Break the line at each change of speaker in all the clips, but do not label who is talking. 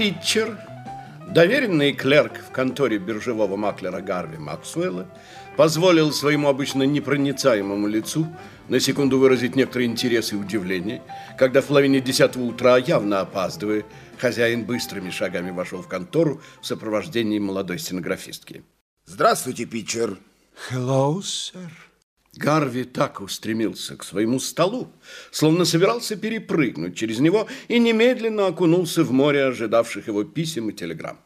Питчер, доверенный клерк в конторе биржевого маклера Гарви Максуэлла, позволил своему обычно непроницаемому лицу на секунду выразить некоторый интерес и удивление, когда в половине десятого утра, явно опаздывая, хозяин быстрыми шагами вошел в контору в сопровождении молодой стенографистки.
Здравствуйте, Питчер.
Hello, sir.
Гарви так устремился к своему столу, словно собирался перепрыгнуть через него и немедленно окунулся в море ожидавших его писем и телеграмм.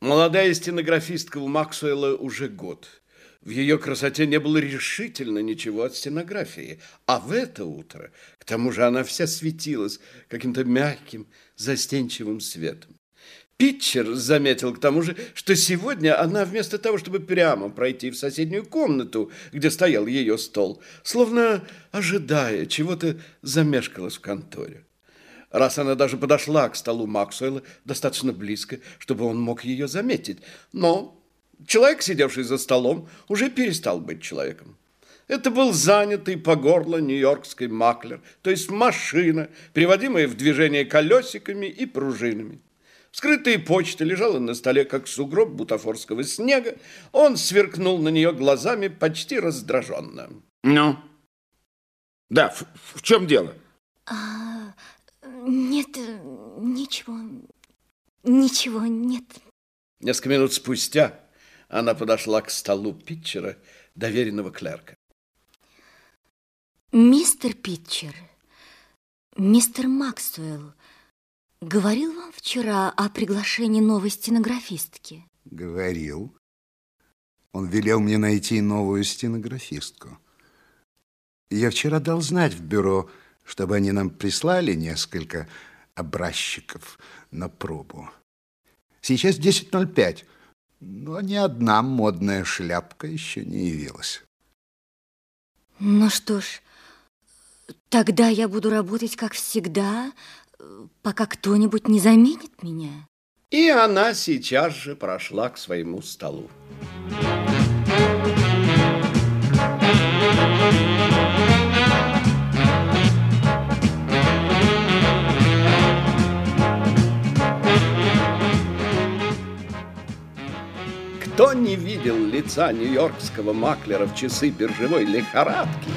Молодая стенографистка у Максуэлла уже год. В ее красоте не было решительно ничего от стенографии. А в это утро, к тому же, она вся светилась каким-то мягким, застенчивым светом. Питчер заметил к тому же, что сегодня она вместо того, чтобы прямо пройти в соседнюю комнату, где стоял ее стол, словно ожидая чего-то, замешкалась в конторе. Раз она даже подошла к столу Максуэлла достаточно близко, чтобы он мог ее заметить. Но человек, сидевший за столом, уже перестал быть человеком. Это был занятый по горло нью-йоркский маклер, то есть машина, приводимая в движение колесиками и пружинами. Скрытая почта лежала на столе, как сугроб бутафорского снега. Он сверкнул на нее глазами почти раздраженно.
Ну? Да, в, в чем дело?
А, нет, ничего. Ничего нет.
Несколько минут спустя она подошла к столу Питчера, доверенного клерка.
Мистер Питчер, мистер Максуэлл, Говорил вам вчера о приглашении новой стенографистки?
Говорил. Он велел мне найти новую стенографистку. Я вчера дал знать в бюро, чтобы они нам прислали несколько образчиков на пробу. Сейчас 10.05, но ни одна модная шляпка еще не явилась.
Ну что ж, тогда я буду работать, как всегда, пока кто-нибудь не заменит меня.
И она сейчас же прошла к своему столу. Кто не видел лица нью-йоркского маклера в часы биржевой лихорадки,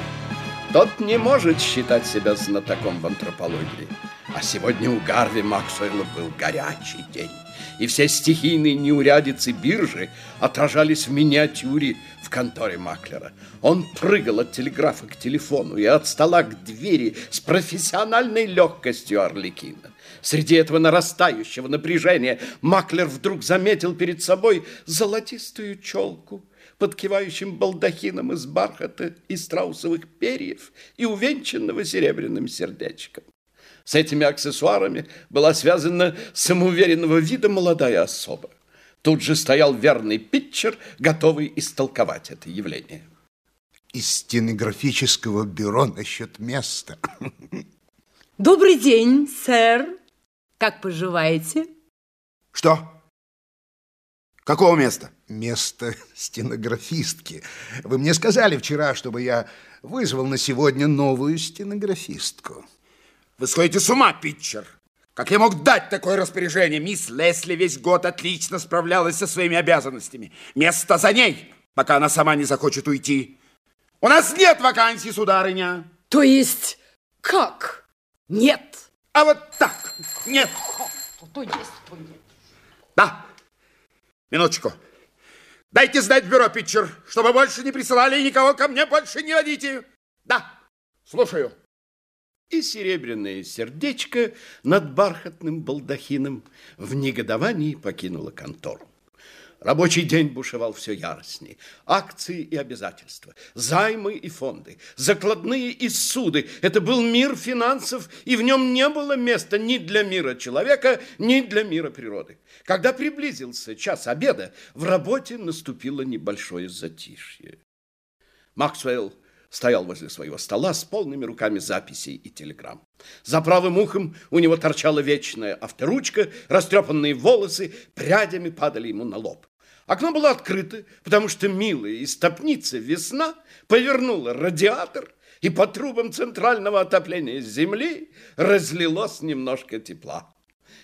тот не может считать себя знатоком в антропологии. А сегодня у Гарви Максуэлла был горячий день. И все стихийные неурядицы биржи отражались в миниатюре в конторе Маклера. Он прыгал от телеграфа к телефону и от стола к двери с профессиональной легкостью Орликина. Среди этого нарастающего напряжения Маклер вдруг заметил перед собой золотистую челку под кивающим балдахином из бархата и страусовых перьев и увенчанного серебряным сердечком. С этими аксессуарами была связана самоуверенного вида молодая особа. Тут же стоял верный питчер, готовый истолковать это явление.
Из стенографического бюро насчет места.
Добрый день, сэр. Как поживаете?
Что? Какого места?
Место стенографистки. Вы мне сказали вчера, чтобы я вызвал на сегодня новую стенографистку.
Вы сходите с ума, Питчер. Как я мог дать такое распоряжение? Мисс Лесли весь год отлично справлялась со своими обязанностями. Место за ней, пока она сама не захочет уйти. У нас нет вакансий, сударыня.
То есть как? Нет.
А вот так. Нет.
То есть, то нет.
Да. Минуточку. Дайте знать в бюро, Питчер, чтобы больше не присылали и никого ко мне больше не водите. Да, слушаю
и серебряное сердечко над бархатным балдахином в негодовании покинуло контору. Рабочий день бушевал все яростнее. Акции и обязательства, займы и фонды, закладные и суды. Это был мир финансов, и в нем не было места ни для мира человека, ни для мира природы. Когда приблизился час обеда, в работе наступило небольшое затишье. Максвелл стоял возле своего стола с полными руками записей и телеграмм. За правым ухом у него торчала вечная авторучка, растрепанные волосы прядями падали ему на лоб. Окно было открыто, потому что милая истопница весна повернула радиатор, и по трубам центрального отопления земли разлилось немножко тепла.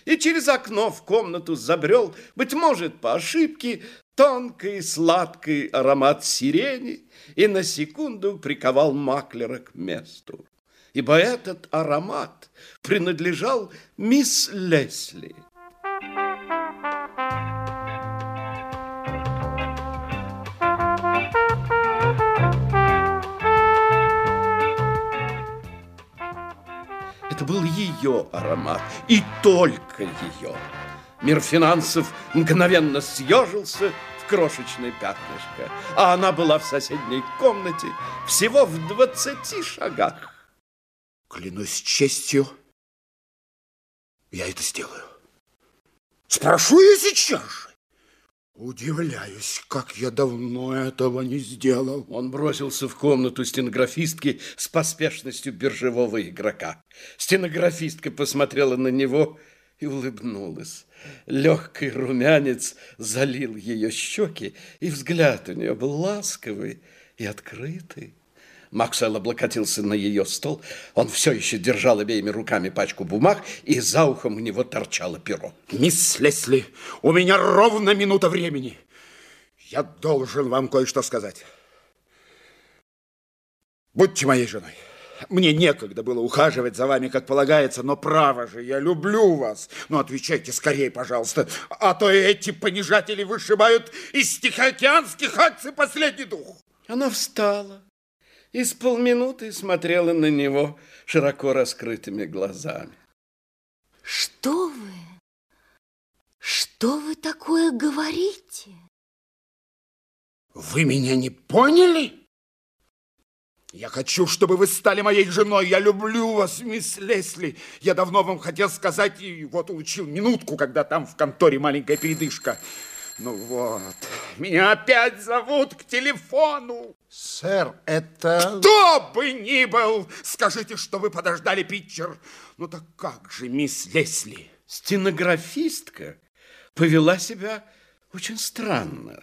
и через окно в комнату забрел, быть может, по ошибке, тонкий сладкий аромат сирени и на секунду приковал Маклера к месту. Ибо этот аромат принадлежал мисс Лесли. Это был ее аромат, и только ее. Мир финансов мгновенно съежился в крошечное пятнышко, а она была в соседней комнате всего в двадцати шагах.
Клянусь честью, я это сделаю. Спрошу я сейчас же. Удивляюсь, как я давно этого не сделал.
Он бросился в комнату стенографистки с поспешностью биржевого игрока. Стенографистка посмотрела на него и улыбнулась. Легкий румянец залил ее щеки, и взгляд у нее был ласковый и открытый. Максвелл облокотился на ее стол. Он все еще держал обеими руками пачку бумаг, и за ухом у него торчало перо.
Мисс Лесли, у меня ровно минута времени. Я должен вам кое-что сказать. Будьте моей женой. Мне некогда было ухаживать за вами, как полагается, но право же, я люблю вас. Ну, отвечайте скорее, пожалуйста, а то эти понижатели вышибают из Тихоокеанских акций последний дух.
Она встала и с полминуты смотрела на него широко раскрытыми глазами.
Что вы? Что вы такое говорите?
Вы меня не поняли? Я хочу, чтобы вы стали моей женой. Я люблю вас, мисс Лесли. Я давно вам хотел сказать, и вот улучил минутку, когда там в конторе маленькая передышка. Ну вот, меня опять зовут к телефону.
Сэр, это...
Кто бы ни был, скажите, что вы подождали, Питчер. Ну так как же, мисс Лесли?
Стенографистка повела себя очень странно.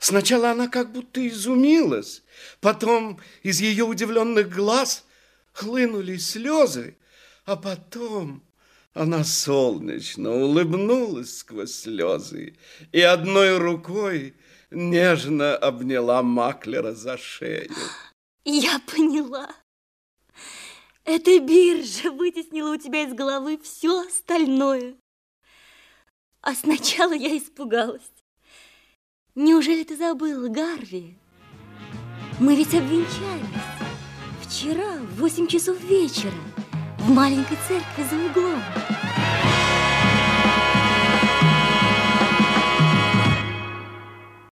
Сначала она как будто изумилась, потом из ее удивленных глаз хлынули слезы, а потом она солнечно улыбнулась сквозь слезы и одной рукой нежно обняла Маклера за шею.
Я поняла. Эта биржа вытеснила у тебя из головы все остальное. А сначала я испугалась. Неужели ты забыл, Гарви? Мы ведь обвенчались вчера в восемь часов вечера в маленькой церкви за углом.